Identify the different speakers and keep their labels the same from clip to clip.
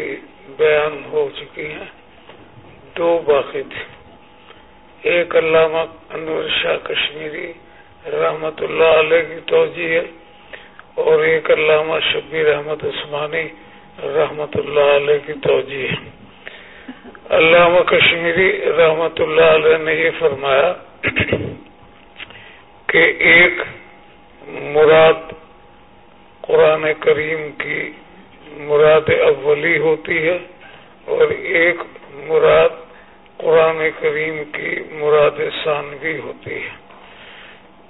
Speaker 1: کی بیان ہو چکی ہیں۔ دو باقی تھی ایک علامہ انور شاہ کشمیری رحمت اللہ علیہ کی توجہ ہے، اور ایک علامہ شبیر احمد عثمانی رحمت اللہ علیہ کی توجہ ہے۔ علامہ کشمیری رحمت اللہ علیہ نے یہ فرمایا کہ ایک مراد قرآن کریم کی مراد اولی ہوتی ہے اور ایک مراد قرآن کریم کی مراد ثانوی ہوتی ہے۔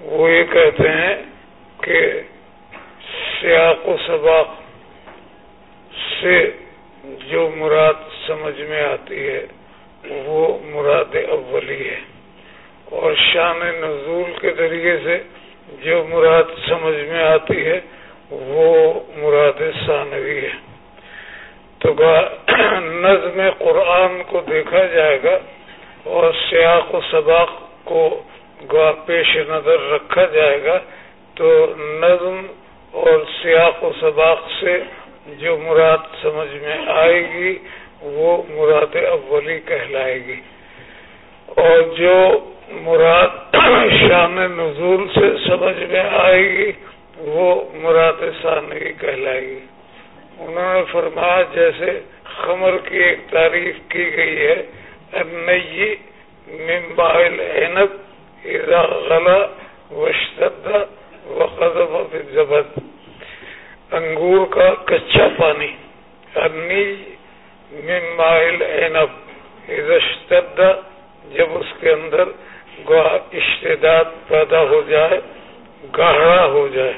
Speaker 1: وہ یہ کہتے ہیں کہ سیاق و سباق سے جو مراد سمجھ میں آتی ہے، وہ مراد اولی ہے۔ اور شان نزول کے ذریعے سے جو مراد سمجھ میں آتی ہے وہ مراد ثانوی ہے۔ تو نظم قرآن کو دیکھا جائے گا اور سیاق و سباق کو گوا پیش نظر رکھا جائے گا۔ تو نظم اور سیاق و سباق سے جو مراد سمجھ میں آئے گی، وہ مراد اولی کہلائے گی۔ اور جو مراد شان نزول سے سمجھ میں آئے گی وہ مراد ثانوی کہلائے گی انہوں نے فرمایا جیسے خمر کی ایک تعریف کی گئی ہے نئی ممبائل اینب اذا غلا وشتد وقذف فی زبد انگور کا کچا پانی۔ انی ممبائل اینب اذا اشتد جب اس کے اندر اشتداد پیدا ہو جائے گاہرا ہو جائے۔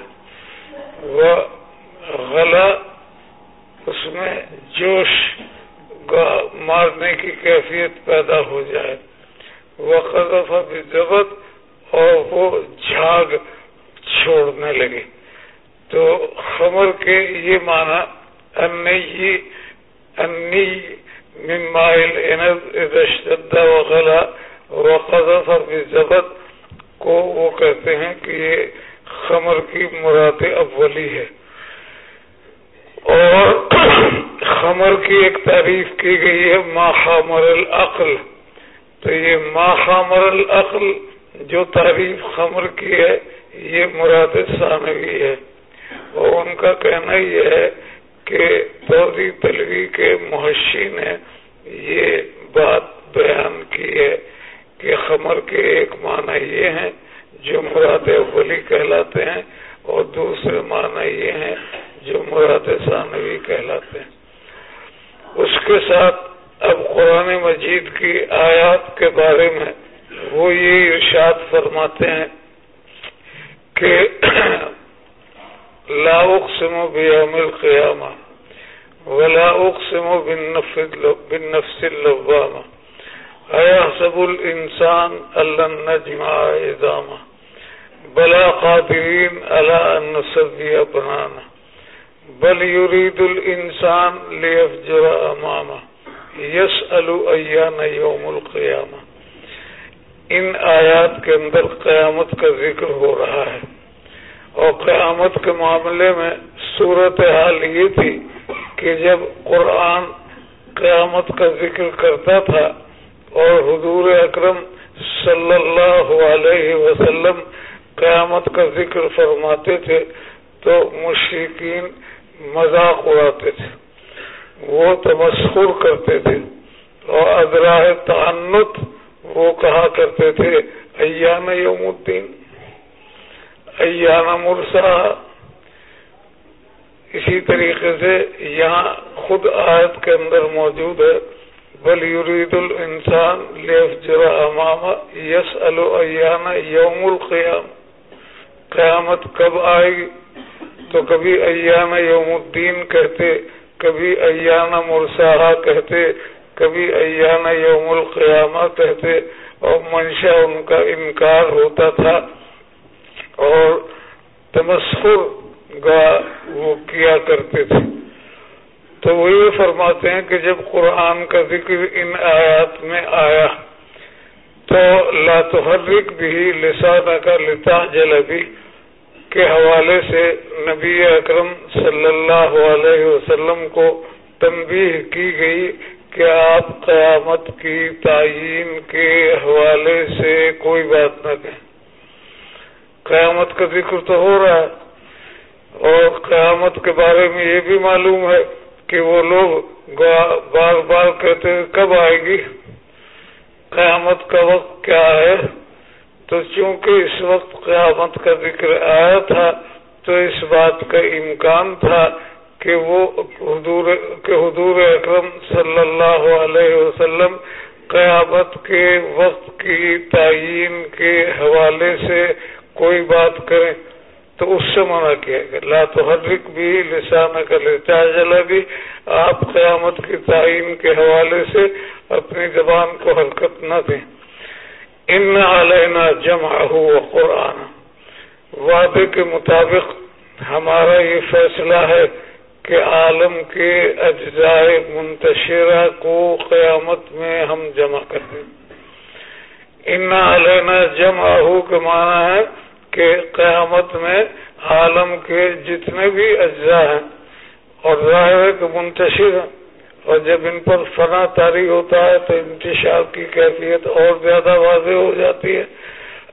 Speaker 1: وہ غلہ اس میں جوش مارنے کی کیفیت پیدا ہو جائے۔ وہ قذف ضبط اور وہ جھاگ چھوڑنے لگے۔ تو خمر کے یہ معنی، انی انی ممائل اشتدہ وغلا و قذف ضبط کو وہ کہتے ہیں کہ یہ خمر کی مراد اولی ہے۔ اور خمر کی ایک تعریف کی گئی ہے، ما خامر العقل۔ تو یہ ما خامر العقل جو تعریف خمر کی ہے، یہ مراد ثانوی ہے۔ اور ان کا کہنا یہ ہے کہ توری تلوی کے محشی نے یہ بات بیان کی ہے کہ خمر کے ایک معنی یہ ہیں جو مراد اولی کہلاتے ہیں اور دوسرے معنی یہ ہیں جو مراد ثانوی کہلاتے ہیں۔ اس کے ساتھ اب قرآن مجید کی آیات کے بارے میں وہ یہ ارشاد فرماتے ہیں کہ لا اقسم بیوم القیامہ ولا اقسم بالنفس اللوامہ۔ ایحسب الانسان اللن نجمع ازامہ بلا قادرین علی ان نسوی بنانا بل یرید الانسان لیفجر امامہ یسأل ایان یوم القیامہ۔ ان آیات کے اندر قیامت کا ذکر ہو رہا ہے۔ اور قیامت کے معاملے میں صورت حال یہ تھی کہ جب قرآن قیامت کا ذکر کرتا تھا اور حضور اکرم صلی اللہ علیہ وسلم قیامت کا ذکر فرماتے تھے تو مشرقین مذاق اڑاتے تھے۔ وہ تمسخر کرتے تھے اور ادراہ تعنت وہ کہا کرتے تھے، ایان یوم الدین؟ ایان مرسا اسی طریقے سے یہاں خود آیت کے اندر موجود ہے، بل یرید الانسان لیف جرا امامہ یس الایان یوم القیام قیامت کب آئے گی تو کبھی ایان یوم الدین کہتے، کبھی ایان مرسا کہتے، کبھی ایان یوم القیامہ کہتے، اور منشا ان کا انکار ہوتا تھا اور تمسخر گا وہ کیا کرتے تھے۔ تو وہ یہ فرماتے ہیں کہ جب قرآن کا ذکر ان آیات میں آیا تو لا تحرک بھی لسانہ کا لتا جلبی کے حوالے سے نبی اکرم صلی اللہ علیہ وسلم کو تنبیہ کی گئی کہ آپ قیامت کی تعین کے حوالے سے کوئی بات نہ کہیں۔ قیامت کا ذکر تو ہو رہا ہے اور قیامت کے بارے میں یہ بھی معلوم ہے کہ وہ لوگ بار بار کہتے کب آئے گی؟ قیامت کا وقت کیا ہے؟ تو چونکہ اس وقت قیامت کا ذکر آیا تھا، تو اس بات کا امکان تھا کہ وہ حضور کہ حضور اکرم صلی اللہ علیہ وسلم قیامت کے وقت کی تعین کے حوالے سے کوئی بات کریں، تو اس سے منع کیا گیا۔ لا تو حرک بھی لسانہ کا لچا بھی۔ آپ قیامت کی تعین کے حوالے سے اپنی زبان کو حرکت نہ دیں۔ ان علینا جمع ہو قرآن۔ وعدے کے مطابق ہمارا یہ فیصلہ ہے کہ عالم کے اجزاء منتشرہ کو قیامت میں ہم جمع کر دیں۔ ان علینا جمع ہو کے معنی ہے کہ قیامت میں عالم کے جتنے بھی اجزاء ہیں اور ظاہر ہے کہ منتشر ہیں اور جب ان پر فنا تاری ہوتا ہے تو انتشار کی کیفیت اور زیادہ واضح ہو جاتی ہے۔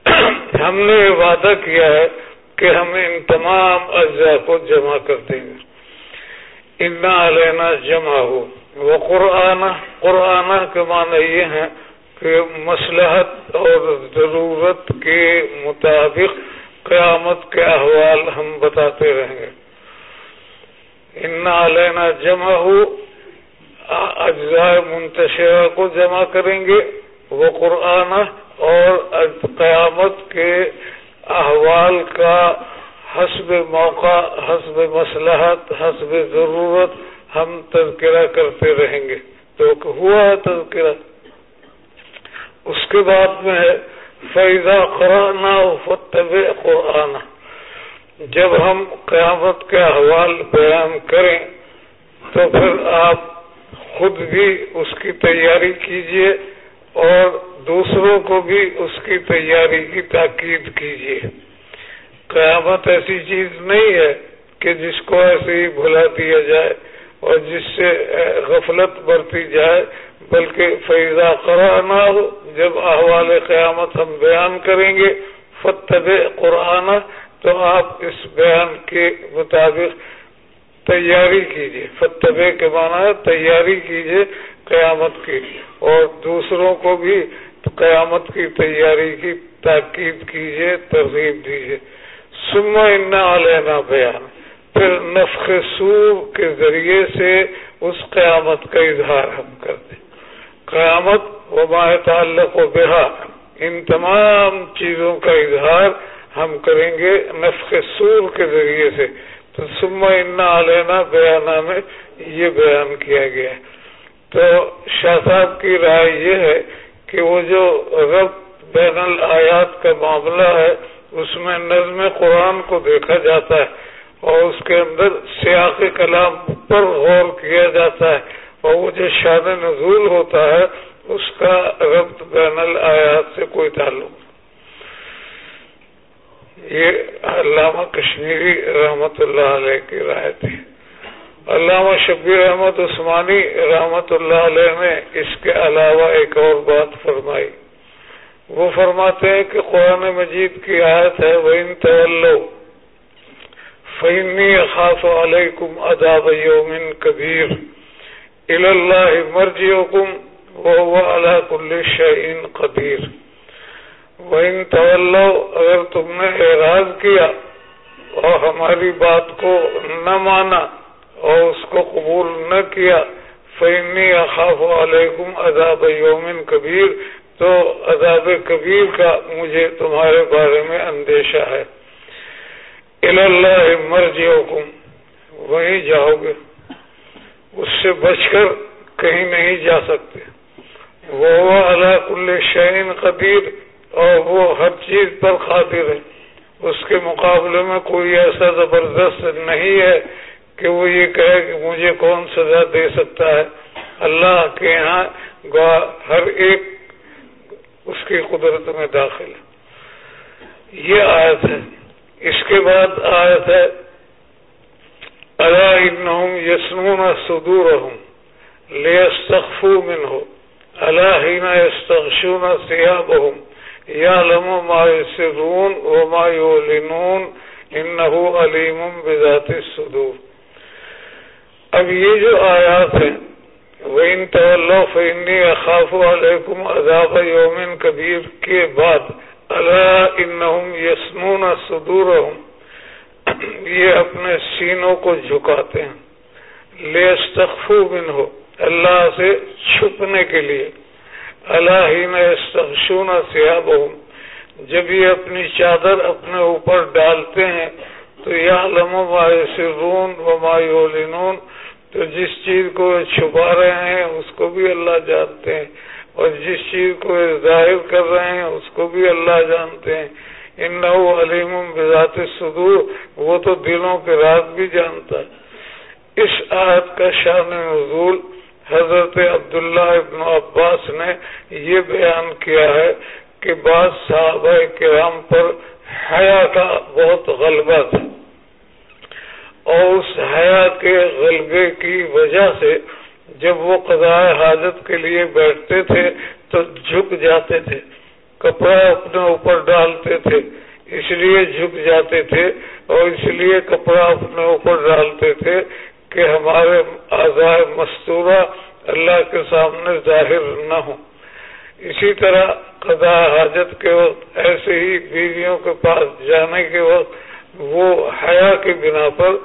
Speaker 1: ہم نے یہ وعدہ کیا ہے کہ ہم ان تمام اجزاء کو جمع کر دیں گے۔ انا علینا جمع ہو وہ قرآن قرآن کے معنی یہ ہیں کہ مسلحت اور ضرورت کے مطابق قیامت کے احوال ہم بتاتے رہیں گے۔ انا علینا جمع ہو اجزاء منتشرہ کو جمع کریں گے، وہ قرآن اور قیامت کے احوال کا حسب موقع، حسب مسلحت حسب ضرورت ہم تذکرہ کرتے رہیں گے۔ تو ہوا ہے تذکرہ۔ اس کے بعد میں فیضا قرآن فتب قرآن۔ جب ہم قیامت کے احوال بیان کریں، تو پھر آپ خود بھی اس کی تیاری کیجیے اور دوسروں کو بھی اس کی تیاری کی تاکید کیجیے قیامت ایسی چیز نہیں ہے کہ جس کو ایسے ہی بھلا دیا جائے اور جس سے غفلت برتی جائے، بلکہ فیضا قرآن ہو جب احوال قیامت ہم بیان کریں گے فتب قرآن تو آپ اس بیان کے مطابق تیاری کیجیے فتبے کے معنی ہے تیاری کیجیے قیامت کی۔ اور دوسروں کو بھی قیامت کی تیاری کی تاکید کیجیے ترغیب دیجیے سما علینا بیان پھر نفق سور کے ذریعے سے اس قیامت کا اظہار ہم کر دیں قیامت و ماہ تعلق و بہا ان تمام چیزوں کا اظہار ہم کریں گے نفق سور کے ذریعے سے۔ سما علینا بیانہ میں یہ بیان کیا گیا۔ تو شاہ صاحب کی رائے یہ ہے کہ وہ جو رب بین الآیات کا معاملہ ہے، اس میں نظم قرآن کو دیکھا جاتا ہے اور اس کے اندر سیاق کلام پر غور کیا جاتا ہے اور وہ جو شان نزول ہوتا ہے، اس کا ربط بین الآیات سے کوئی تعلق یہ علامہ کشمیری رحمت اللہ علیہ کی رائے تھی۔ علامہ شبیر احمد عثمانی رحمت اللہ علیہ نے اس کے علاوہ ایک اور بات فرمائی۔ وہ فرماتے ہیں کہ قرآن مجید کی آیت ہے وہ ان طلو فینی خاص علیکم اداب یومن کبیر اللہ مرجی حکم وہ اللہ کل شعین قدیر وہ ان اگر تم نے اعراض کیا اور ہماری بات کو نہ مانا اور اس کو قبول نہ کیا فینی اخاف علیکم عذاب یومن کبیر تو عذاب کبیر کا مجھے تمہارے بارے میں اندیشہ ہے۔ اللہ مرضی وہیں جاؤ گے۔ اس سے بچ کر کہیں نہیں جا سکتے۔ وہ اللہ کل شعین قدیر اور وہ ہر چیز پر خاطر ہے۔ اس کے مقابلے میں کوئی ایسا زبردست نہیں ہے کہ وہ یہ کہے کہ مجھے کون سزا دے سکتا ہے۔ اللہ کے یہاں ہر ایک اس کی قدرت میں داخل ہے۔ یہ آیت ہے۔ اس کے بعد آیت ہے اللہ یسنون سدور ہوں لے سخو من ہو اللہ یستخشون سیاب ہوں یا لمو ما سرون و ما یولنون انہو علیم بذات الصدور۔ اب یہ جو آیات ہیں وَإِن تَوَلَّوْ فَإِنِّي أَخَافُ عَلَيْكُمْ عَذَابَ يَوْمٍ كَبِيرٍ کے بعد۔ الا انہم یسنون صدورہم یہ اپنے سینوں کو جھکاتے ہیں۔ لے استخفو اللہ سے چھپنے کے لیے۔ اللہ ہی میں استخشون سیابہم جب یہ اپنی چادر اپنے اوپر ڈالتے ہیں، تو یا لمو ما سرون و مایولنون تو جس چیز کو چھپا رہے ہیں، اس کو بھی اللہ جانتے ہیں۔ اور جس چیز کو ظاہر کر رہے ہیں، اس کو بھی اللہ جانتے ہیں۔ ان علیم بذات صدور۔ وہ تو دلوں کے راز بھی جانتا ہے۔ اس آیت کا شان نزول حضرت عبداللہ ابن عباس نے یہ بیان کیا ہے کہ بعض صحابہ کرام پر حیا کا بہت غلبہ تھا۔ اور اس حیا کے غلبے کی وجہ سے جب وہ قضاء حاجت کے لیے بیٹھتے تھے تو جھک جاتے تھے، کپڑا اپنے اوپر ڈالتے تھے، اس لیے جھک جاتے تھے اور اس لیے کپڑا اپنے اوپر ڈالتے تھے کہ ہمارے آزاد مستورہ اللہ کے سامنے ظاہر نہ ہو اسی طرح قضاء حاجت کے وقت ایسے ہی بیویوں کے پاس جانے کے وقت وہ حیا کی بنا پر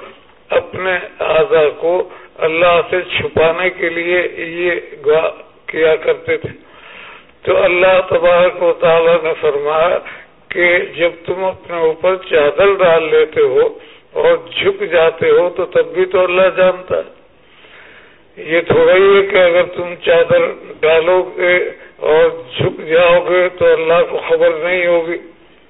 Speaker 1: اپنے اعضا کو اللہ سے چھپانے کے لیے یہ کیا کرتے تھے۔ تو اللہ تبارک و تعالیٰ نے فرمایا کہ جب تم اپنے اوپر چادر ڈال لیتے ہو اور جھک جاتے ہو تو تب بھی تو اللہ جانتا ہے۔ یہ تھوڑا ہی ہے کہ اگر تم چادر ڈالو گے اور جھک جاؤ گے تو اللہ کو خبر نہیں ہوگی۔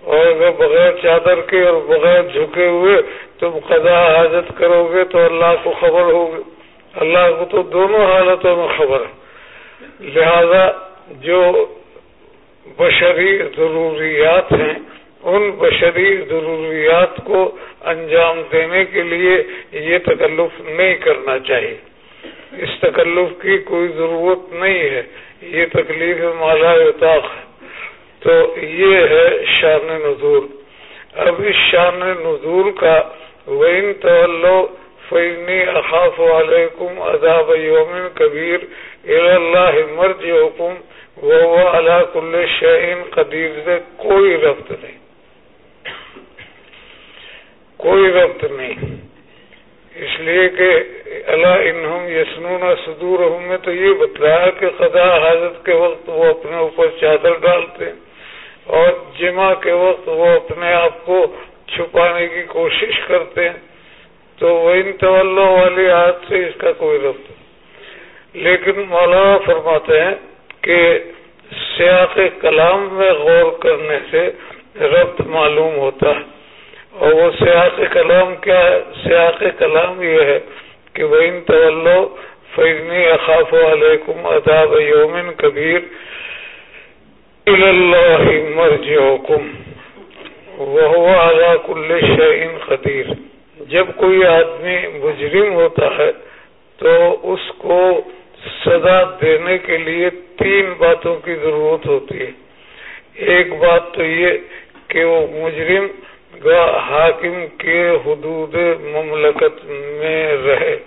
Speaker 1: اور اگر بغیر چادر کے اور بغیر جھکے ہوئے تم قضا حاجت کرو گے تو اللہ کو خبر ہوگی۔ اللہ کو تو دونوں حالتوں میں خبر ہے۔ لہذا جو بشری ضروریات ہیں ان بشری ضروریات کو انجام دینے کے لیے یہ تکلف نہیں کرنا چاہیے۔ اس تکلف کی کوئی ضرورت نہیں ہے۔ یہ تکلیف مالا اتاق تو یہ ہے شان نزول۔ اب اس شان نزول کا وین تو فینی اخاف علیکم عذاب یوم کبیر اللہ مرج حکم وہ اللہ کل شعین قدیر سے کوئی ربط نہیں۔ کوئی ربط نہیں۔ اس لیے کہ اللہ انہم یسنون صدور میں تو یہ بتلایا کہ خدا حاضر کے وقت وہ اپنے اوپر چادر ڈالتے ہیں اور جمع کے وقت وہ اپنے آپ کو چھپانے کی کوشش کرتے ہیں۔ تو وہ ان طلوں والی ہاتھ سے اس کا کوئی ربط لیکن مولانا فرماتے ہیں کہ سیاق کلام میں غور کرنے سے ربط معلوم ہوتا ہے۔ اور وہ سیاق کلام کیا ہے؟ سیاق کلام یہ ہے کہ وہ ان طلو فیضنی اخاف علیکم اداب یومن کبیر اللہ مرجعكم وهو على كل شيء قدیر جب کوئی آدمی مجرم ہوتا ہے تو اس کو سزا دینے کے لیے تین باتوں کی ضرورت ہوتی ہے۔ ایک بات تو یہ کہ وہ مجرم حاکم کے حدود مملکت میں رہے۔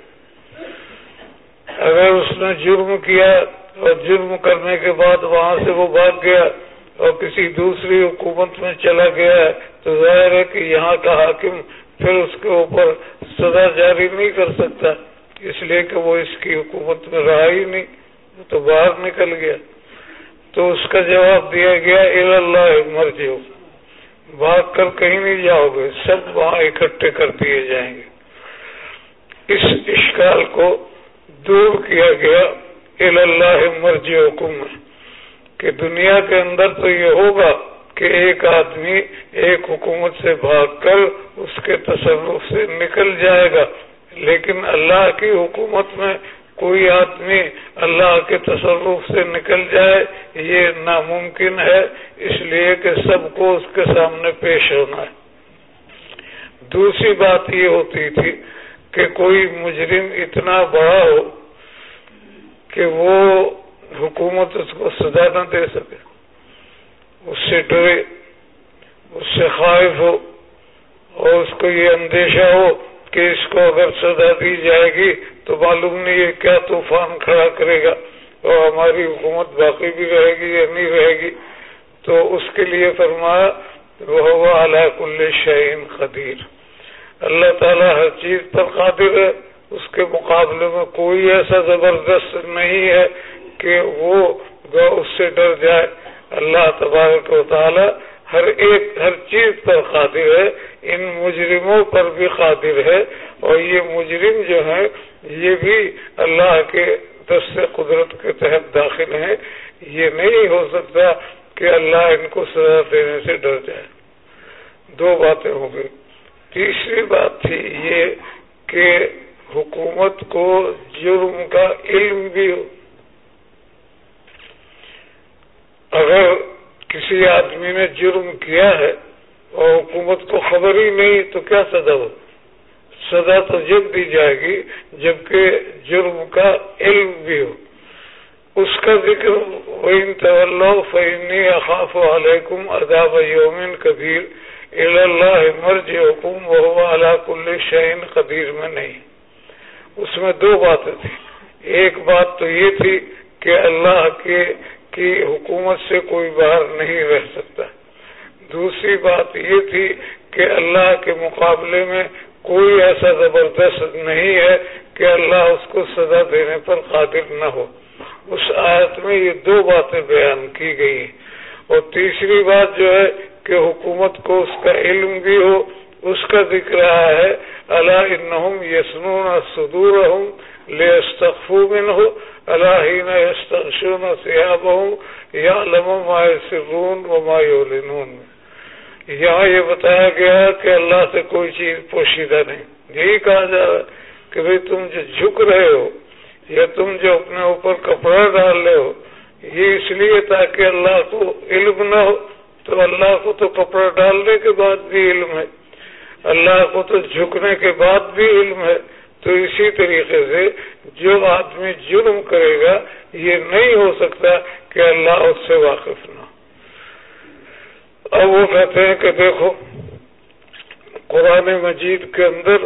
Speaker 1: اگر اس نے جرم کیا اور جرم کرنے کے بعد وہاں سے وہ بھاگ گیا اور کسی دوسری حکومت میں چلا گیا ہے، تو ظاہر ہے کہ یہاں کا حاکم پھر اس کے اوپر سزا جاری نہیں کر سکتا۔ اس لیے کہ وہ اس کی حکومت میں رہا ہی نہیں، وہ تو باہر نکل گیا۔ تو اس کا جواب دیا گیا اللہ مرضی ہو بھاگ کر کہیں نہیں جاؤ گے، سب وہاں اکٹھے کر دیے جائیں گے۔ اس اشکال کو دور کیا گیا اللہ مرضی حکم کہ دنیا کے اندر تو یہ ہوگا کہ ایک آدمی ایک حکومت سے بھاگ کر اس کے تصرف سے نکل جائے گا، لیکن اللہ کی حکومت میں کوئی آدمی اللہ کے تصرف سے نکل جائے، یہ ناممکن ہے، اس لیے کہ سب کو اس کے سامنے پیش ہونا ہے۔ دوسری بات یہ ہوتی تھی کہ کوئی مجرم اتنا بڑا ہو کہ وہ حکومت اس کو سزا نہ دے سکے۔ اس سے ڈرے، اس سے خواہش ہو اور اس کو یہ اندیشہ ہو کہ اس کو اگر سزا دی جائے گی تو معلوم نہیں ہے کیا طوفان کھڑا کرے گا اور ہماری حکومت باقی بھی رہے گی یا نہیں رہے گی۔ تو اس کے لیے فرمایا وہ اللہ کل شعین اللہ تعالیٰ ہر چیز پر قادر ہے۔ اس کے مقابلے میں کوئی ایسا زبردست نہیں ہے کہ وہ اس سے ڈر جائے۔ اللہ تبارک و تعالی ہر ایک، ہر چیز پر قادر ہے۔ ان مجرموں پر بھی قادر ہے۔ اور یہ مجرم جو ہے یہ بھی اللہ کے دست قدرت کے تحت داخل ہیں۔ یہ نہیں ہو سکتا کہ اللہ ان کو سزا دینے سے ڈر جائے۔ دو باتیں ہو گئی تیسری بات تھی یہ کہ حکومت کو جرم کا علم بھی ہو۔ اگر کسی آدمی نے جرم کیا ہے اور حکومت کو خبر ہی نہیں تو کیا سزا ہو سزا تو جب دی جائے گی، جبکہ جرم کا علم بھی ہو۔ اس کا ذکر فعنی اخاف علیکم اداب یومن کبیر اللہ مرج حکوم اللہ کل شعین قدیر میں نہیں۔ اس میں دو باتیں تھیں۔ ایک بات تو یہ تھی کہ اللہ کے، کی حکومت سے کوئی باہر نہیں رہ سکتا۔ دوسری بات یہ تھی کہ اللہ کے مقابلے میں کوئی ایسا زبردست نہیں ہے کہ اللہ اس کو سزا دینے پر قادر نہ ہو۔ اس آیت میں یہ دو باتیں بیان کی گئی اور تیسری بات جو ہے کہ حکومت کو اس کا علم بھی ہو، اس کا ذکر رہا ہے اللہ انہم یسنون صدور لے استخفو ہو اللہ یستخشون یعلم ما یسرون وما یولنون۔ یہاں یہ بتایا گیا کہ اللہ سے کوئی چیز پوشیدہ نہیں۔ یہی کہا جا رہا ہے کہ بھئی تم جو جھک رہے ہو یا تم جو اپنے اوپر کپڑا ڈال رہے ہو، یہ اس لیے تاکہ اللہ کو علم نہ ہو۔ تو اللہ کو تو کپڑا ڈالنے کے بعد بھی علم ہے۔ اللہ کو تو جھکنے کے بعد بھی علم ہے۔ تو اسی طریقے سے جو آدمی جرم کرے گا، یہ نہیں ہو سکتا کہ اللہ اس سے واقف نہ ہو۔ اب وہ کہتے ہیں کہ دیکھو، قرآن مجید کے اندر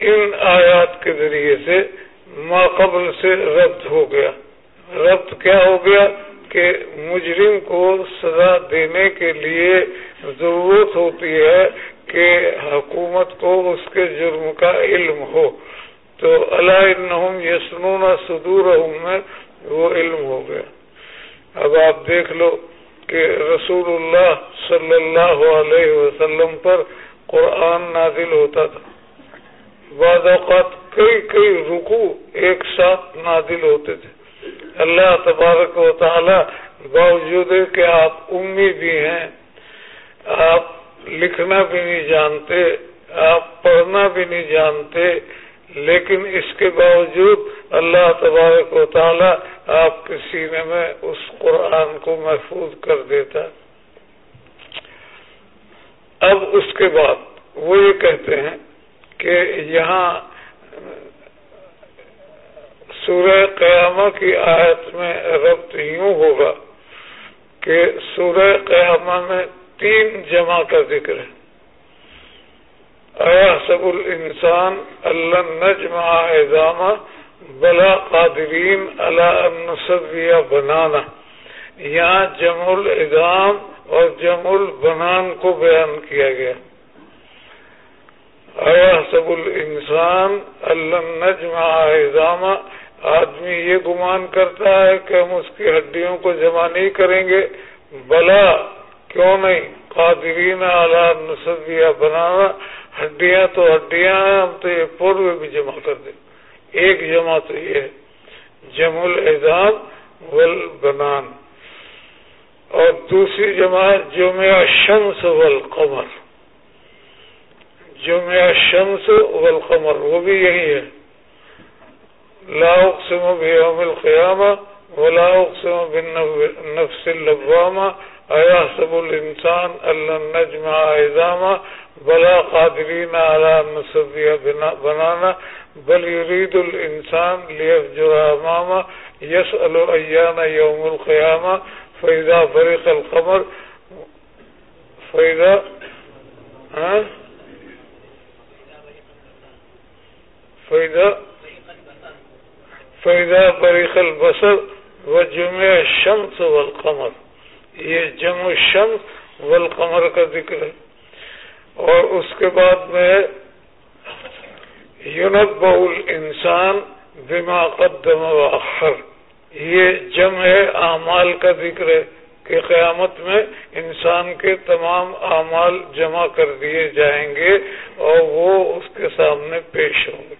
Speaker 1: ان آیات کے ذریعے سے ما قبل سے ربط ہو گیا۔ ربط کیا ہو گیا؟ کہ مجرم کو سزا دینے کے لیے ضرورت ہوتی ہے کہ حکومت کو اس کے جرم کا علم ہو۔ تو اللہ یسنون صدور میں وہ علم ہو گیا۔ اب آپ دیکھ لو کہ رسول اللہ صلی اللہ علیہ وسلم پر قرآن نازل ہوتا تھا۔ بعض اوقات کئی کئی رکو ایک ساتھ نازل ہوتے تھے۔ اللہ تبارک و تعالی باوجود کہ آپ امی بھی ہیں، آپ لکھنا بھی نہیں جانتے، آپ پڑھنا بھی نہیں جانتے لیکن اس کے باوجود اللہ تبارک و تعالی آپ کے سینے میں اس قرآن کو محفوظ کر دیتا اب اس کے بعد وہ یہ کہتے ہیں کہ یہاں سورہ قیامہ کی آیت میں ربط یوں ہوگا کہ سورہ قیامہ میں تین جمع کا ذکر ہے۔ ایا سب الانسان اللہ نجمع اعظامہ بلا قادرین اللہ بنانا یہاں جم الزام اور جم البنان کو بیان کیا گیا۔ ایا سب الانسان اللہ نجمع اعظامہ آدمی یہ گمان کرتا ہے کہ ہم اس کی ہڈیوں کو جمع نہیں کریں گے۔ بلا، کیوں نہیں؟ قادرین اعلیٰ نصبیہ بنانا ہڈیاں تو ہڈیاں ہیں ہم تو یہ پورو بھی جمع کر دیں۔ ایک جمع تو یہ ہے۔ جم الزام والبنان۔ اور دوسری جماعت جمعہ شمس والقمر۔ جمعہ شمس والقمر، وہ بھی یہی ہے۔ لا اقسم بیوم القیامہ ولا اقسم بالنفس اللوامہ۔ ایحسب الانسان اللہ نجمع ایزامہ بلا قادرین علی نصبیہ بنانا، بل يريد الانسان ليفجر امامه يسأل ايان يوم القيامة فإذا فرق القمر، فإذا، ها؟ فإذا فإذا برق البصر وجمع الشمس والقمر، یہ جمع الشمس والقمر کا ذکر ہے۔ اور اس کے بعد میں یونب انسان بما قدم و اخر یہ جمع اعمال کا ذکر ہے کہ قیامت میں انسان کے تمام اعمال جمع کر دیے جائیں گے اور وہ اس کے سامنے پیش ہوں گے۔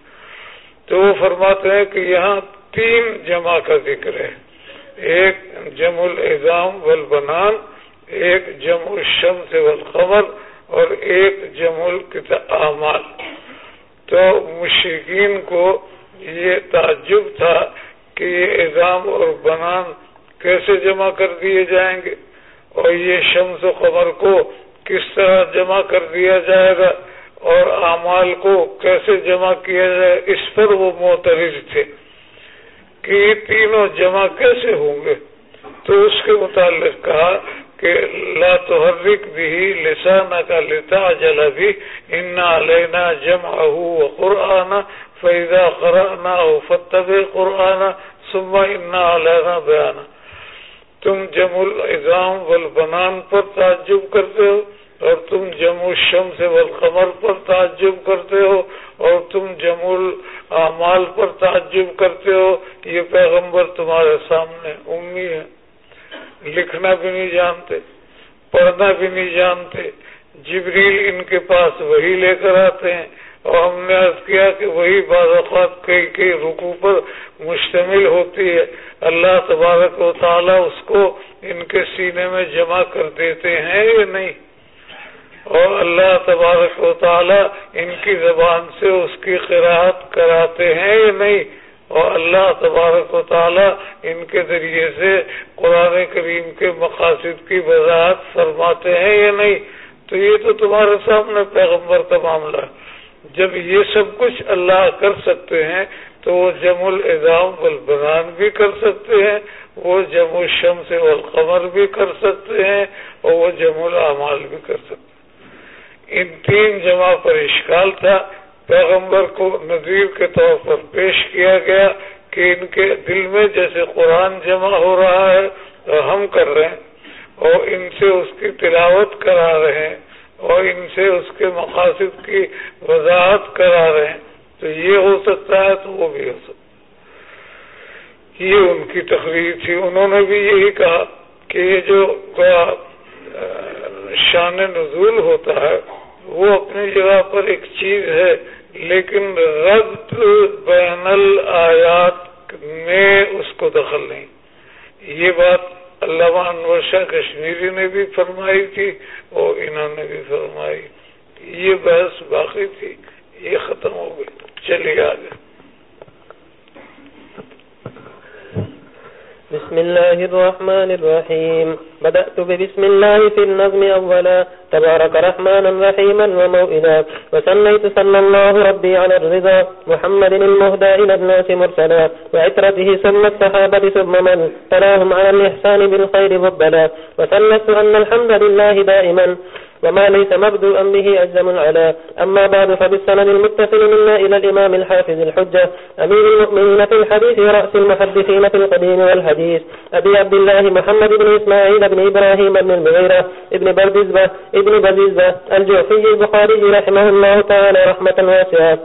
Speaker 1: تو وہ فرماتے ہیں کہ یہاں تین جمع کا ذکر ہے۔ ایک جم الزام والبنان، ایک جم الشمس والقمر اور ایک جم اعمال۔ تو مشرقین کو یہ تعجب تھا کہ یہ اظام اور بنان کیسے جمع کر دیے جائیں گے اور یہ شمس و قمر کو کس طرح جمع کر دیا جائے گا اور اعمال کو کیسے جمع کیا جائے، اس پر وہ معترض تھے کہ یہ تینوں جمع کیسے ہوں گے۔ تو اس کے متعلق کہا کہ لا تحرک بھی لسانہ کا لتا جلا بھی انا لینا جمع قرآن فیضا قرآن فتب قرآن سما انا لینا بیانا تم جم الزام والبنان پر تعجب کرتے ہو اور تم جم الشمس والقمر پر تعجب کرتے ہو اور تم جم الاعمال پر تعجب کرتے ہو، یہ پیغمبر تمہارے سامنے امی ہے لکھنا بھی نہیں جانتے، پڑھنا بھی نہیں جانتے۔ جبریل ان کے پاس وہی لے کر آتے ہیں اور ہم نے عرض کیا کہ وہی بعض اوقات کئی کئی رکو پر مشتمل ہوتی ہے۔ اللہ تبارک و تعالیٰ اس کو ان کے سینے میں جمع کر دیتے ہیں یا نہیں؟ اور اللہ تبارک و تعالیٰ ان کی زبان سے اس کی قراعت کراتے ہیں یا نہیں؟ اور اللہ تبارک و تعالیٰ ان کے ذریعے سے قرآن کریم کے مقاصد کی وضاحت فرماتے ہیں یا نہیں؟ تو یہ تو تمہارے سامنے پیغمبر کا معاملہ ہے۔ جب یہ سب کچھ اللہ کر سکتے ہیں، تو وہ جم الزام والبنان بھی کر سکتے ہیں، وہ جم الشمس والقمر بھی کر سکتے ہیں، اور وہ جم الاعمال بھی کر سکتے ہیں۔ ان تین جمع پر اشکال تھا۔ پیغمبر کو نظیر کے طور پر پیش کیا گیا کہ ان کے دل میں جیسے قرآن جمع ہو رہا ہے، تو ہم کر رہے ہیں۔ اور ان سے اس کی تلاوت کرا رہے ہیں۔ اور ان سے اس کے مقاصد کی وضاحت کرا رہے ہیں۔ تو یہ ہو سکتا ہے، تو وہ بھی ہو سکتا ہے۔ یہ ان کی تقریر تھی۔ انہوں نے بھی یہی کہا کہ یہ جو شان نزول ہوتا ہے، وہ اپنی جگہ پر ایک چیز ہے۔ لیکن ربط بین الآیات میں اس کو دخل نہیں۔ یہ بات علامہ انور شاہ کشمیری نے بھی فرمائی تھی اور انہوں نے بھی فرمائی۔ یہ بحث باقی تھی، یہ ختم ہو گئی۔ چلیے آگے۔
Speaker 2: بسم الله الرحمن الرحيم. بدأت ببسم الله في النظم أولا. تبارك رحمانا رحيما وموئلا وسنيت سن الله ربي على الرضا. محمد المهدى إلى الناس مرسلا. وعترته سن الصحابة ثم من. تلاهم على الإحسان بالخير مبلا وسنت أن الحمد لله دائما. وما ليس مبدوءا به أجزم العلا أما بعد فبالسند المتصل منا إلى الإمام الحافظ الحجة أمير المؤمنين في الحديث رأس المحدثين في القديم والحديث أبي عبد الله محمد بن إسماعيل بن إبراهيم بن المغيرة ابن بردزبة ابن بردزبة الجوفي البخاري رحمه الله تعالى رحمة واسعة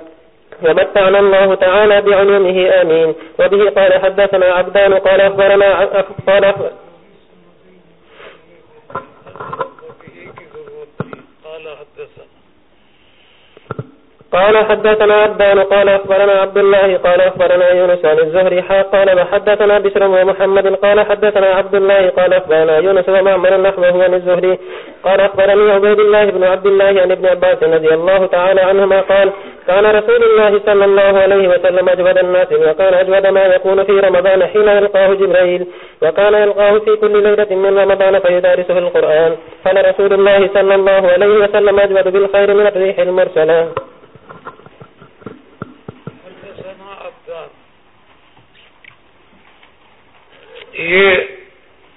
Speaker 2: ومتعنا الله تعالى بعلومه آمين وبه قال حدثنا عبدان قال أخبرنا قال أخبرنا قال حدثنا عبدان، قال أخبرنا عبد الله، قال أخبرنا يونس عن الزهري قال وحدثنا بشر ومحمد قال حدثنا عبد الله، قال أخبرنا يونس ومعمر نحوه عن الزهري، قال أخبرني عبيد الله بن عبد الله عن ابن عباس رضي الله تعالى عنهما قال، كان رسول الله صلى الله عليه وسلم أجود الناس، وكان أجود ما يكون في رمضان حين يلقاه جبريل، وكان يلقاه في كل ليلة من رمضان فيدارسه القرآن. قال رسول الله صلى الله عليه وسلم أجود بالخير من الريح المرسلة.
Speaker 1: یہ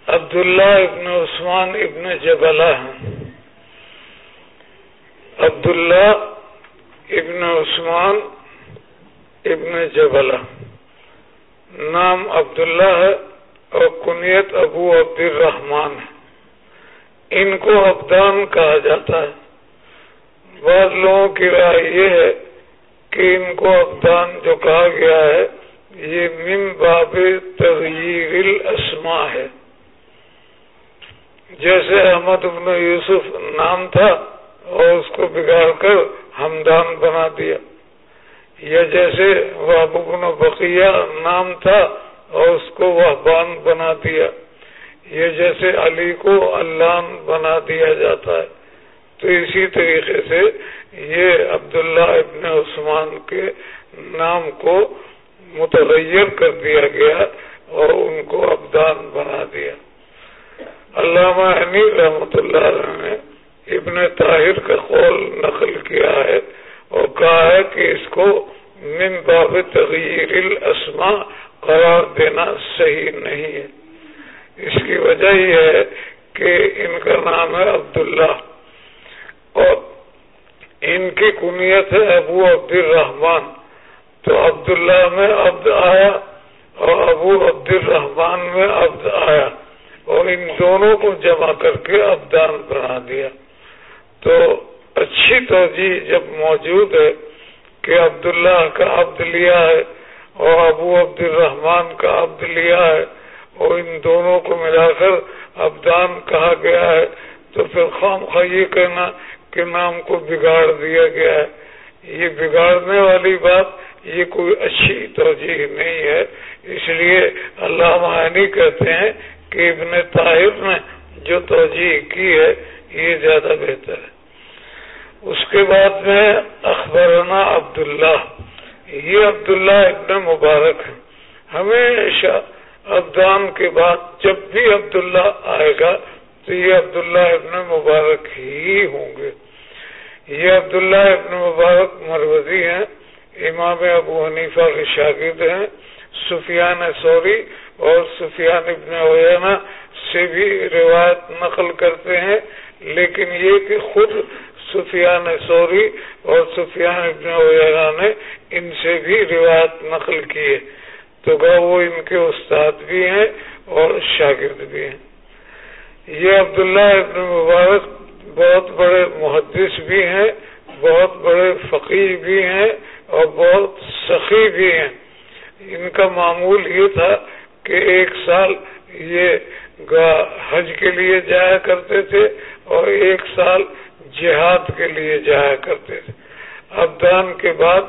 Speaker 1: عبداللہ ابن عثمان ابن جبلہ ہیں۔ عبداللہ ابن عثمان ابن جبلہ۔ نام عبداللہ ہے اور کنیت ابو عبد الرحمان ہے۔ ان کو ابدان کہا جاتا ہے۔ بعض لوگوں کی رائے یہ ہے کہ ان کو ابدان جو کہا گیا ہے یہ من باب تغیر الاسماء ہے۔ جیسے احمد ابن یوسف نام تھا اور اس کو بگاڑ کر ہمدان بنا دیا۔ یا جیسے وحب ابن بقیہ نام تھا اور اس کو وحبان بنا دیا۔ یہ جیسے علی کو اللہ بنا دیا جاتا ہے۔ تو اسی طریقے سے یہ عبداللہ ابن عثمان کے نام کو متغیر کر دیا گیا اور ان کو ابدان بنا دیا۔ علامہ رحمت اللہ علیہ نے ابن طاہر کا قول نقل کیا ہے اور کہا ہے کہ اس کو من باب تغیر الاسماء قرار دینا صحیح نہیں ہے۔ اس کی وجہ یہ ہے کہ ان کا نام ہے عبداللہ اور ان کی کنیت ہے ابو عبد الرحمان تو عبداللہ میں عبد آیا اور ابو عبد الرحمان میں عبد آیا اور ان دونوں کو جمع کر کے ابدان بنا دیا۔ تو اچھی توجہ جب موجود ہے کہ عبداللہ کا عبد لیا ہے اور ابو عبد الرحمان کا عبد لیا ہے اور ان دونوں کو ملا کر ابدان کہا گیا ہے، تو پھر خام خواہ یہ کہنا کہ نام کو بگاڑ دیا گیا ہے۔ یہ بگاڑنے والی بات یہ کوئی اچھی توجہ نہیں ہے۔ اس لیے اللہ معنی کہتے ہیں کہ ابن طاہر نے جو توجہ کی ہے، یہ زیادہ بہتر ہے۔ اس کے بعد میں اخبرنا عبداللہ۔ یہ عبداللہ ابن مبارک ہے ہمیشہ ابدان کے بعد جب بھی عبداللہ آئے گا تو یہ عبداللہ ابن مبارک ہی ہوں گے۔ یہ عبداللہ ابن مبارک مروزی ہیں۔ امام ابو حنیفہ کے شاگرد ہیں، سفیان سوری اور سفیان ابن اوینا سے بھی روایت نقل کرتے ہیں، لیکن یہ کہ خود سفیان سوری اور سفیان ابن اوینا نے ان سے بھی روایت نقل کی ہے۔ تو گا وہ ان کے استاد بھی ہیں اور شاگرد بھی ہیں۔ یہ عبداللہ ابن مبارک بہت بڑے محدث بھی ہیں، بہت بڑے فقیر بھی ہیں اور بہت سخی بھی ہیں۔ ان کا معمول یہ تھا کہ ایک سال یہ حج کے لیے جایا کرتے تھے اور ایک سال جہاد کے لیے جایا کرتے تھے۔ ابدان کے بعد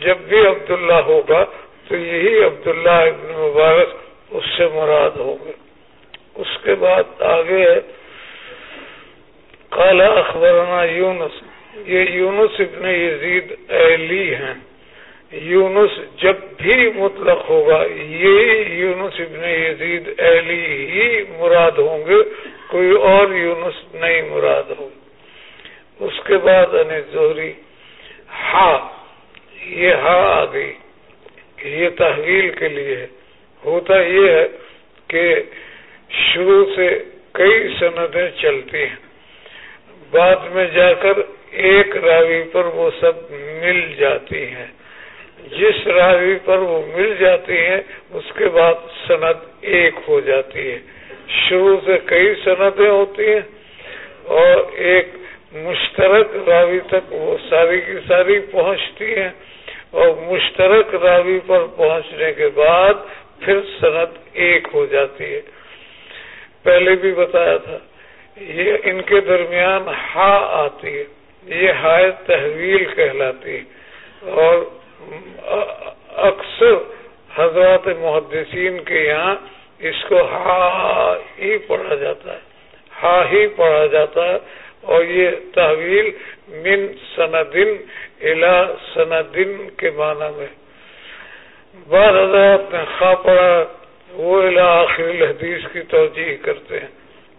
Speaker 1: جب بھی عبداللہ ہوگا تو یہی عبداللہ ابن مبارک اس سے مراد ہوگا۔ اس کے بعد آگے کالا اخبرنا یونس۔ یہ یونس ابن یزید اہلی ہیں۔ یونس جب بھی مطلق ہوگا، یہ یونس ابن یزید اہلی ہی مراد ہوں گے، کوئی اور یونس نہیں مراد ہوگا اس کے بعد ان زہری، ہا، یہ ہا آ گئی۔ یہ تحویل کے لیے ہوتا یہ ہے کہ شروع سے کئی سندیں چلتی ہیں۔ بعد میں جا کر ایک راوی پر وہ سب مل جاتی ہیں۔ جس راوی پر وہ مل جاتی ہیں، اس کے بعد صنعت ایک ہو جاتی ہے۔ شروع سے کئی صنعتیں ہوتی ہیں اور ایک مشترک راوی تک وہ ساری کی ساری پہنچتی ہیں۔ اور مشترک راوی پر پہنچنے کے بعد پھر صنعت ایک ہو جاتی ہے۔ پہلے بھی بتایا تھا، یہ ان کے درمیان ہا آتی ہے۔ یہ ہائے تحویل کہلاتی اور اکثر حضرات محدثین کے یہاں اس کو ہا ہی پڑھا جاتا ہے۔ ہا ہی پڑھا جاتا ہے۔ اور یہ تحویل من سندن الا سندن کے معنی میں۔ بعض حضرات نے خواہ پڑھا، وہ الا آخر الحدیث کی توجہ کرتے ہیں۔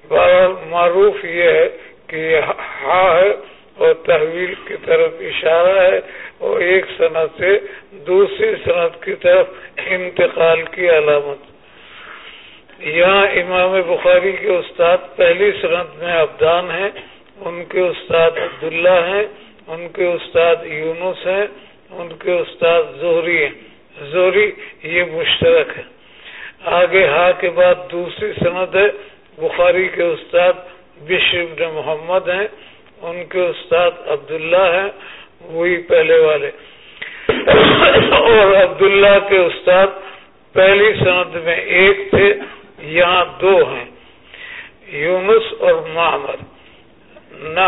Speaker 1: بہرحال معروف یہ ہے کہ یہ ہا ہے۔ اور تحویل کی طرف اشارہ ہے اور ایک صنعت سے دوسری صنعت کی طرف انتقال کی علامت۔ یہاں امام بخاری کے استاد پہلی صنعت میں ابدان ہیں، ان کے استاد عبداللہ ہیں، ان کے استاد یونس ہیں، ان کے استاد زہری ہیں۔ زہری یہ مشترک ہے آگے ہا کے بعد دوسری صنعت ہے، بخاری کے استاد بشر محمد ہیں۔ ان کے استاد عبداللہ ہیں، وہی پہلے والے۔ اور عبداللہ کے استاد پہلی سند میں ایک تھے، یہاں دو ہیں۔ یونس اور محمد نہ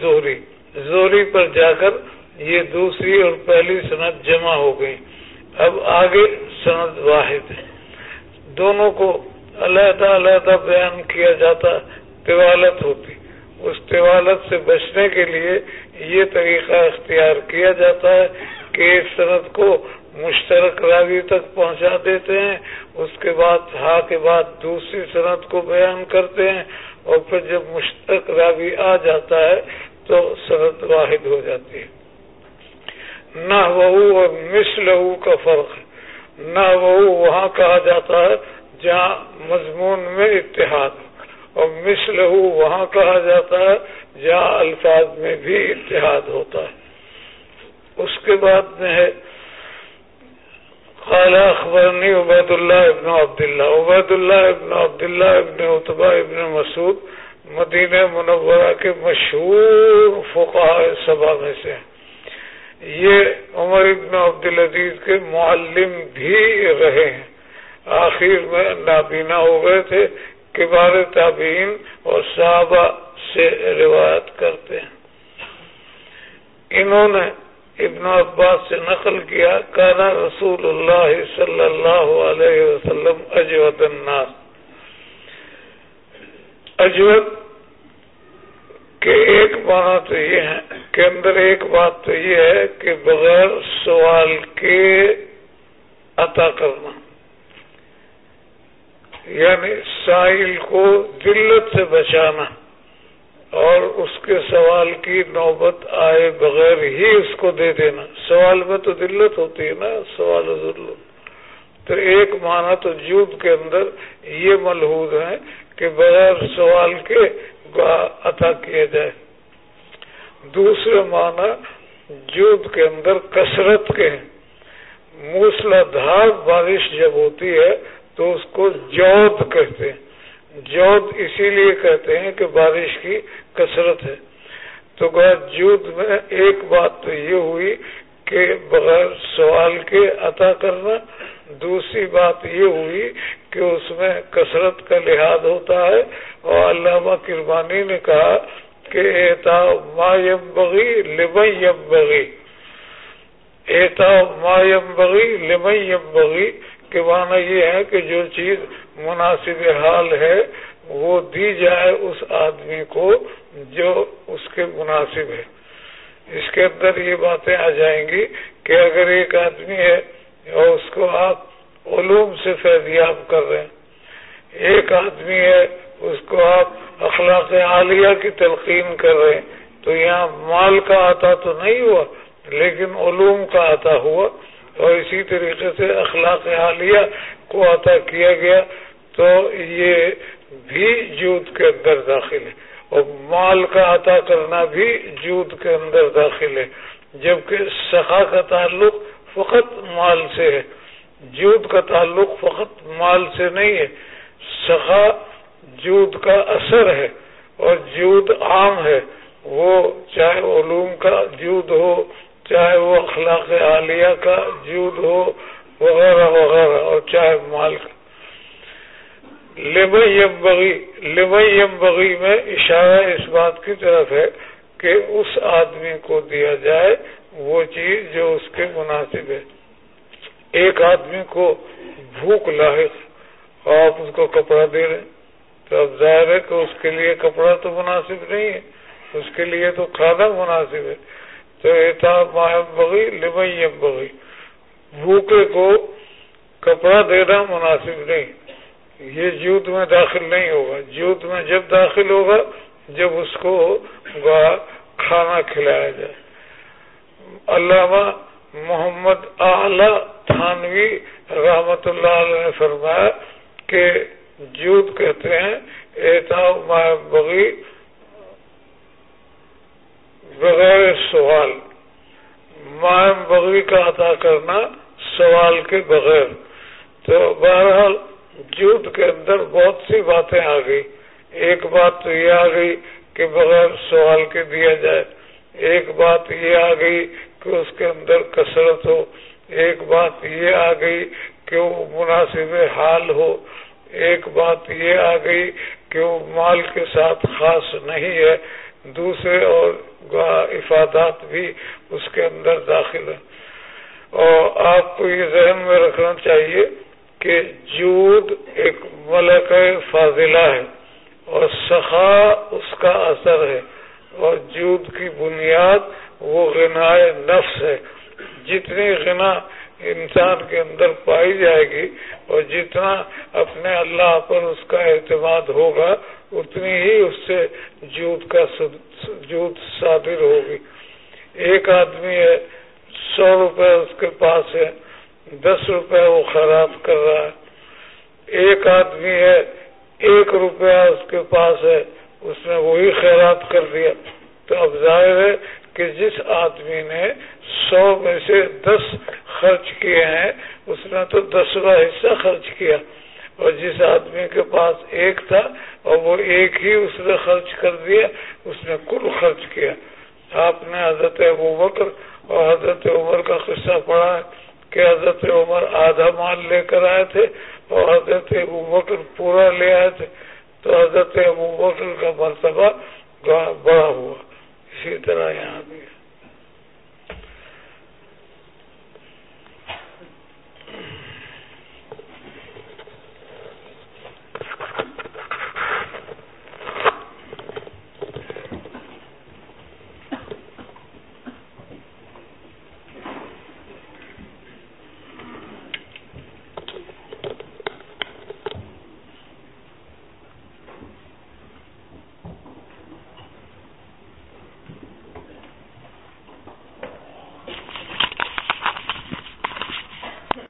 Speaker 1: زوری زوری پر جا کر یہ دوسری اور پہلی سند جمع ہو گئی۔ اب آگے سند واحد۔ ہے دونوں کو علیحدہ علیحدہ بیان کیا جاتا، طوالت ہوتی۔ اس طوالت سے بچنے کے لیے یہ طریقہ اختیار کیا جاتا ہے کہ ایک صنعت کو مشترک راوی تک پہنچا دیتے ہیں، اس کے بعد ہا کے بعد دوسری صنعت کو بیان کرتے ہیں اور پھر جب مشترک راوی آ جاتا ہے تو صنعت واحد ہو جاتی ہے۔ نہ وہ اور مس لہو کا فرق۔ نہ وہ وہاں کہا جاتا ہے جہاں مضمون میں اتحاد۔ اور مس لہو وہاں کہا جاتا ہے، جہاں الفاظ میں بھی اتحاد ہوتا ہے۔ اس کے بعد میں ہے خالہ اخبرنی عبید اللہ ابن عبداللہ۔ عبید اللہ ابن عبداللہ ابن اتبا ابن مسعود مدینہ منورہ کے مشہور فقہ سبا میں سے یہ عمر ابن عبدالعزیز کے معلم بھی رہے ہیں۔ آخر میں نابینا ہو گئے تھے۔ کبار تابعین اور صحابہ سے روایت کرتے ہیں۔ انہوں نے ابن عباس سے نقل کیا کانا رسول اللہ صلی اللہ علیہ وسلم اجود الناس اجود کے ایک معنی تو یہ ہے کہ اندر ایک بات تو یہ ہے کہ بغیر سوال کے عطا کرنا۔ یعنی ساحل کو دلت سے بچانا اور اس کے سوال کی نوبت آئے بغیر ہی اس کو دے دینا۔ سوال میں تو دلت ہوتی ہے نا، سوال ضرورت تو ایک معنی تو جود کے اندر یہ ملحوظ ہے کہ بغیر سوال کے عطا کیا جائے۔ دوسرے معنی جود کے اندر کثرت کے۔ موسلا دھار بارش جب ہوتی ہے تو اس کو جود کہتے ہیں۔ جود اسی لیے کہتے ہیں کہ بارش کی کثرت ہے۔ تو جود میں ایک بات تو یہ ہوئی کہ بغیر سوال کے عطا کرنا، دوسری بات یہ ہوئی کہ اس میں کثرت کا لحاظ ہوتا ہے۔ اور علامہ کربانی نے کہا کہ ایتا ما یم بغی لمئی یم بغی ایتا ما یم بغی لمئی یم بغی کے معنی یہ ہے کہ جو چیز مناسب حال ہے، وہ دی جائے اس آدمی کو جو اس کے مناسب ہے۔ اس کے اندر یہ باتیں آ جائیں گی کہ اگر ایک آدمی ہے اور اس کو آپ علوم سے فیضیاب کر رہے ہیں، ایک آدمی ہے، اس کو آپ اخلاق عالیہ کی تلقین کر رہے ہیں، تو یہاں مال کا آتا تو نہیں ہوا، لیکن علوم کا آتا ہوا۔ اور اسی طریقے سے اخلاق حالیہ کو عطا کیا گیا، تو یہ بھی جود کے اندر داخل ہے۔ اور مال کا عطا کرنا بھی جود کے اندر داخل ہے۔ جبکہ سخا کا تعلق فقط مال سے ہے۔ جود کا تعلق فقط مال سے نہیں ہے۔ سخا جود کا اثر ہے اور جود عام ہے۔ وہ چاہے علوم کا جود ہو چاہے وہ اخلاق عالیہ کا جود ہو، وغیرہ وغیرہ، اور چاہے مال کا۔ لبئی بغی لبئی بغی میں اشارہ اس بات کی طرف ہے کہ اس آدمی کو دیا جائے وہ چیز جو اس کے مناسب ہے۔ ایک آدمی کو بھوک لاحق آپ اس کو کپڑا دے رہے تو اب ظاہر ہے کہ اس کے لیے کپڑا تو مناسب نہیں ہے، اس کے لیے تو کھانا مناسب ہے۔ تو احتاب بغی لبئی بغی۔ بھوکے کو کپڑا دینا مناسب نہیں۔ یہ جوت میں داخل نہیں ہوگا۔ جوت میں جب داخل ہوگا، جب اس کو کھانا کھلایا جائے۔ علامہ محمد اعلی تھانوی رحمت اللہ علیہ نے فرمایا کہ جوت کہتے ہیں احتاب بغی بغیر سوال مائم کا عطا کرنا سوال کے بغیر۔ تو بہرحال جوت کے اندر بہت سی باتیں آ گئی۔ ایک بات تو یہ آ گئی کہ بغیر سوال کے دیا جائے۔ ایک بات یہ آ گئی کہ اس کے اندر کثرت ہو۔ ایک بات یہ آ گئی کہ وہ مناسب حال ہو۔ ایک بات یہ آ گئی کہ وہ مال کے ساتھ خاص نہیں ہے۔ دوسرے اور افادات بھی اس کے اندر داخل ہیں۔ اور آپ کو یہ ذہن میں رکھنا چاہیے کہ جود ایک ملک فاضلہ ہے اور سخا اس کا اثر ہے اور جود کی بنیاد وہ غنا نفس ہے۔ جتنی غنا انسان کے اندر پائی جائے گی اور جتنا اپنے اللہ پر اس کا اعتماد ہوگا، اتنی ہی اس سے جوت کا جوت صادر ہوگی۔ ایک آدمی ہے سو روپے اس کے پاس ہے، دس روپے وہ خراب کر رہا ہے۔ ایک آدمی ہے، ایک روپیہ اس کے پاس ہے، اس نے وہی خیرات کر دیا۔ تو اب ظاہر ہے کہ جس آدمی نے سو میں سے دس خرچ کیے ہیں، اس نے تو دسواں حصہ خرچ کیا۔ اور جس آدمی کے پاس ایک تھا، اور وہ ایک ہی اس نے خرچ کر دیا، اس نے کل خرچ کیا۔ آپ نے حضرت ابو بکر اور حضرت عمر کا قصہ پڑا ہے کہ حضرت عمر آدھا مال لے کر آئے تھے اور حضرت ابو بکر پورا لے آئے تھے۔ تو حضرت ابو بکر کا مرتبہ بڑا ہوا۔ اسی طرح یہاں بھی۔